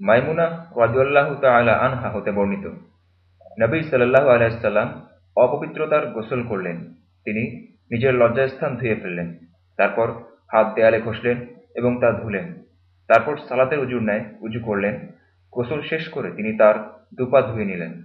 মাইমুনা ওয়াদুল্লাহ তালা আনহা হতে বর্ণিত। নবী সাল্লাহ আলাইসাল্লাম অপবিত্রতার গোসল করলেন। তিনি নিজের লজ্জাস্থান ধুয়ে ফেললেন। তারপর হাত দেয়ালে ঘষলেন এবং তা ধুলেন। তারপর সালাতের উজুর ন্যায় উজু করলেন। গোসল শেষ করে তিনি তার দুপা ধুয়ে নিলেন।